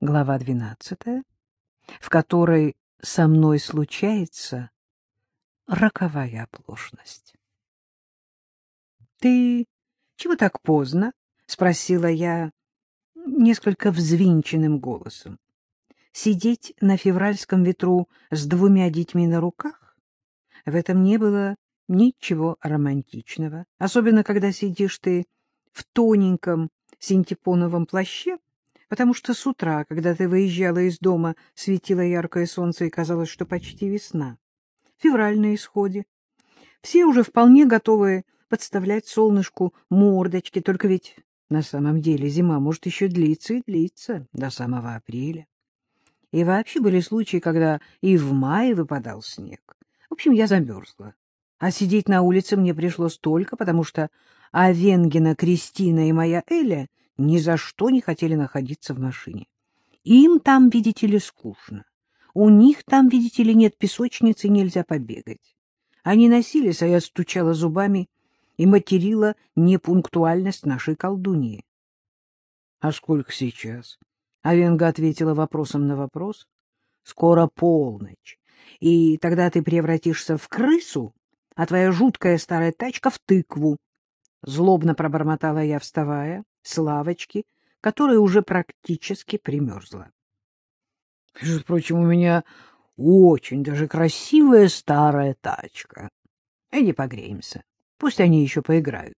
Глава двенадцатая, в которой со мной случается роковая оплошность. — Ты чего так поздно? — спросила я несколько взвинченным голосом. Сидеть на февральском ветру с двумя детьми на руках? В этом не было ничего романтичного, особенно когда сидишь ты в тоненьком синтепоновом плаще, потому что с утра, когда ты выезжала из дома, светило яркое солнце и казалось, что почти весна. Февраль на исходе. Все уже вполне готовы подставлять солнышку мордочки, только ведь на самом деле зима может еще длиться и длиться до самого апреля. И вообще были случаи, когда и в мае выпадал снег. В общем, я замерзла. А сидеть на улице мне пришлось только, потому что Авенгина, Кристина и моя Эля ни за что не хотели находиться в машине. Им там, видите ли, скучно. У них там, видите ли, нет песочницы, нельзя побегать. Они носились, а я стучала зубами и материла непунктуальность нашей колдуньи. — А сколько сейчас? Авенга ответила вопросом на вопрос. — Скоро полночь, и тогда ты превратишься в крысу, а твоя жуткая старая тачка в тыкву. Злобно пробормотала я, вставая с лавочки, которая уже практически примерзла. Между прочим, у меня очень даже красивая старая тачка. Иди погреемся. Пусть они еще поиграют.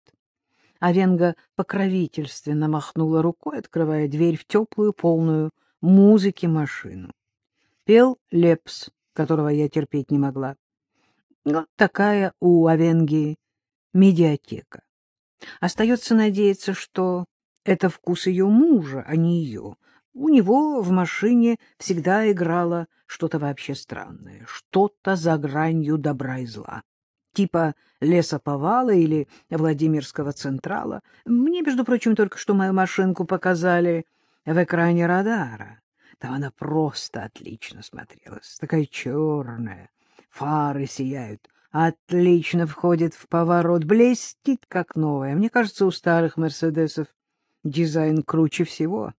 А Венга покровительственно махнула рукой, открывая дверь в теплую, полную музыки машину. Пел Лепс, которого я терпеть не могла. Вот такая у Авенги медиатека. Остается надеяться, что это вкус ее мужа, а не ее. У него в машине всегда играло что-то вообще странное, что-то за гранью добра и зла. Типа лесоповала или Владимирского Централа. Мне, между прочим, только что мою машинку показали в экране радара. Там она просто отлично смотрелась, такая черная, фары сияют, отлично входит в поворот, блестит, как новая. Мне кажется, у старых «Мерседесов» дизайн круче всего.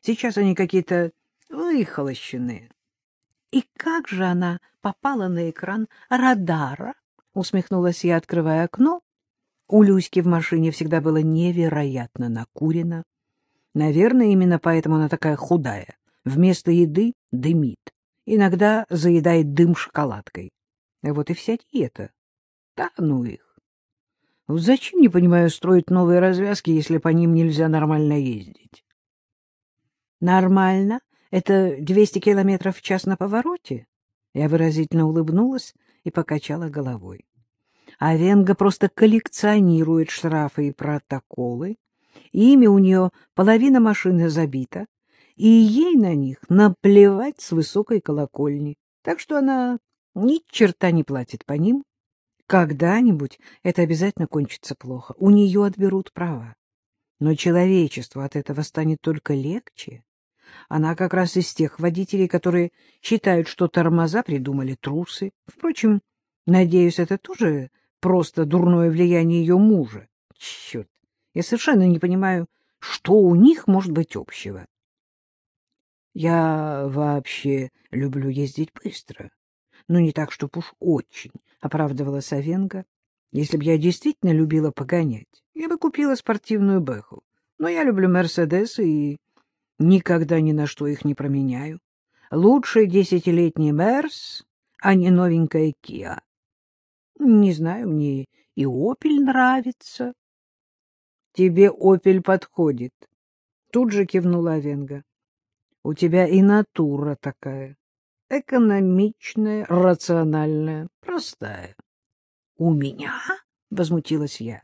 Сейчас они какие-то выхолощенные. И как же она попала на экран радара? Усмехнулась я, открывая окно. У Люськи в машине всегда было невероятно накурено. Наверное, именно поэтому она такая худая. Вместо еды дымит. Иногда заедает дым шоколадкой. Вот и вся диета. Да ну их. Зачем, не понимаю, строить новые развязки, если по ним нельзя нормально ездить? Нормально? Это 200 километров в час на повороте? Я выразительно улыбнулась и покачала головой. А Венга просто коллекционирует штрафы и протоколы. Ими у нее половина машины забита, и ей на них наплевать с высокой колокольни. Так что она ни черта не платит по ним. Когда-нибудь это обязательно кончится плохо. У нее отберут права. Но человечеству от этого станет только легче. Она как раз из тех водителей, которые считают, что тормоза придумали трусы. Впрочем, надеюсь, это тоже просто дурное влияние ее мужа. Черт, я совершенно не понимаю, что у них может быть общего. Я вообще люблю ездить быстро. Ну, не так, чтоб уж очень, — оправдывала Савенко. Если бы я действительно любила погонять, я бы купила спортивную Бэху. Но я люблю Мерседесы и никогда ни на что их не променяю. Лучше десятилетний Мерс, а не новенькая Киа. Не знаю, мне и Опель нравится. Тебе Опель подходит. Тут же кивнула Венга. У тебя и натура такая экономичная, рациональная, простая. — У меня? — возмутилась я.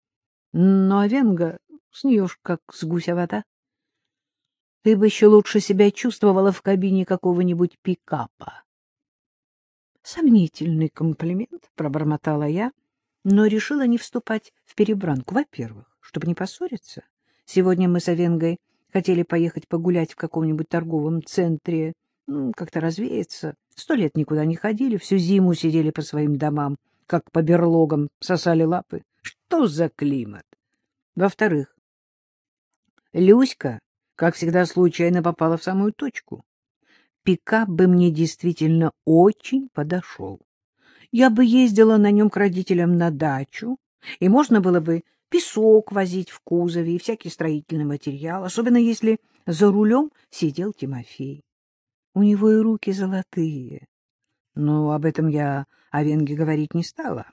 — Но Венга, с нее ж как с гуся вода. Ты бы еще лучше себя чувствовала в кабине какого-нибудь пикапа. Сомнительный комплимент, — пробормотала я, но решила не вступать в перебранку. Во-первых, чтобы не поссориться. Сегодня мы с Авенгой хотели поехать погулять в каком-нибудь торговом центре как-то развеяться. Сто лет никуда не ходили, всю зиму сидели по своим домам, как по берлогам, сосали лапы. Что за климат? Во-вторых, Люська как всегда, случайно попала в самую точку. Пикап бы мне действительно очень подошел. Я бы ездила на нем к родителям на дачу, и можно было бы песок возить в кузове и всякий строительный материал, особенно если за рулем сидел Тимофей. У него и руки золотые. Но об этом я о Венге говорить не стала.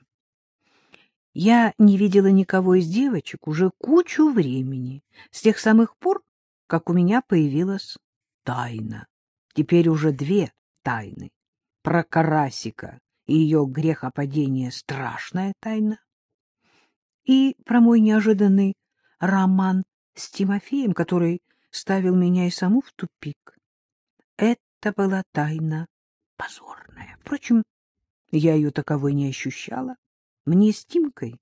Я не видела никого из девочек уже кучу времени, с тех самых пор, как у меня появилась тайна. Теперь уже две тайны. Про Карасика и ее грехопадение страшная тайна. И про мой неожиданный роман с Тимофеем, который ставил меня и саму в тупик. Это была тайна позорная. Впрочем, я ее таковой не ощущала. Мне с Тимкой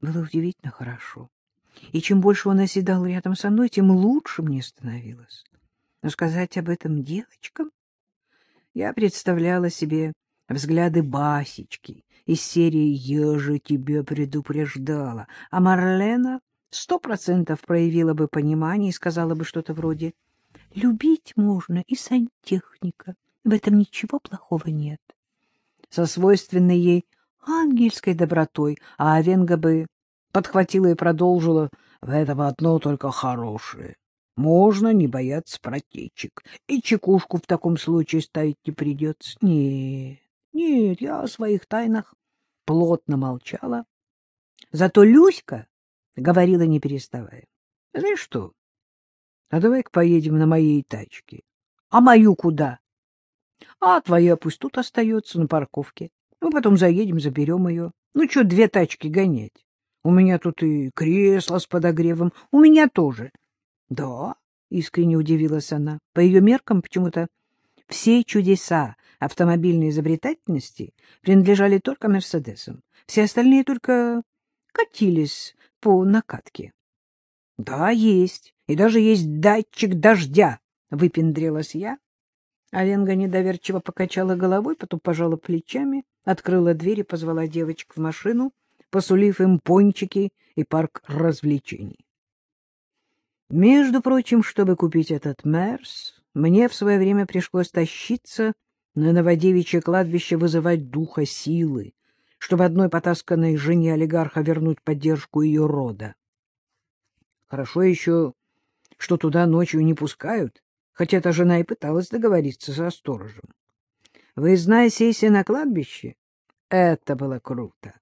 было удивительно хорошо. И чем больше он оседал рядом со мной, тем лучше мне становилось. Но сказать об этом девочкам? Я представляла себе взгляды Басечки из серии «Я же тебя предупреждала», а Марлена сто процентов проявила бы понимание и сказала бы что-то вроде «Любить можно и сантехника, в этом ничего плохого нет». Со свойственной ей ангельской добротой, а Авенга бы подхватила и продолжила «В этом одно только хорошее. Можно не бояться протечек, и чекушку в таком случае ставить не придется. Нет, нет, я о своих тайнах плотно молчала. Зато Люська говорила, не переставая. — Знаешь что, а давай-ка поедем на моей тачке. — А мою куда? — А твоя пусть тут остается, на парковке. Мы потом заедем, заберем ее. Ну что, две тачки гонять? У меня тут и кресло с подогревом. У меня тоже. — Да, — искренне удивилась она. По ее меркам почему-то все чудеса автомобильной изобретательности принадлежали только Мерседесам. Все остальные только катились по накатке. — Да, есть. И даже есть датчик дождя, — выпендрилась я. Аленга недоверчиво покачала головой, потом пожала плечами, открыла дверь и позвала девочек в машину, посулив им пончики и парк развлечений. Между прочим, чтобы купить этот Мерс, мне в свое время пришлось тащиться на Новодевичье кладбище вызывать духа силы, чтобы одной потасканной жене олигарха вернуть поддержку ее рода. Хорошо еще, что туда ночью не пускают, хотя эта жена и пыталась договориться со сторожем. Выездная сессия на кладбище — это было круто.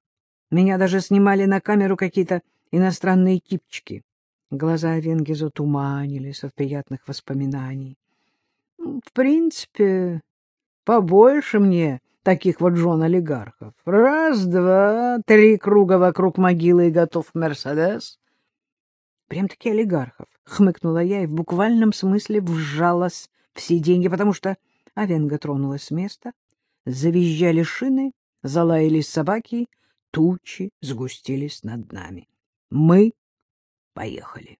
Меня даже снимали на камеру какие-то иностранные типчики. Глаза Венги затуманились от приятных воспоминаний. В принципе, побольше мне таких вот жен-олигархов. Раз, два, три круга вокруг могилы и готов Мерседес. Прям-таки олигархов, — хмыкнула я и в буквальном смысле вжалась в сиденье, потому что Авенга тронулась с места, завизжали шины, залаялись собаки, тучи сгустились над нами. Мы Поехали.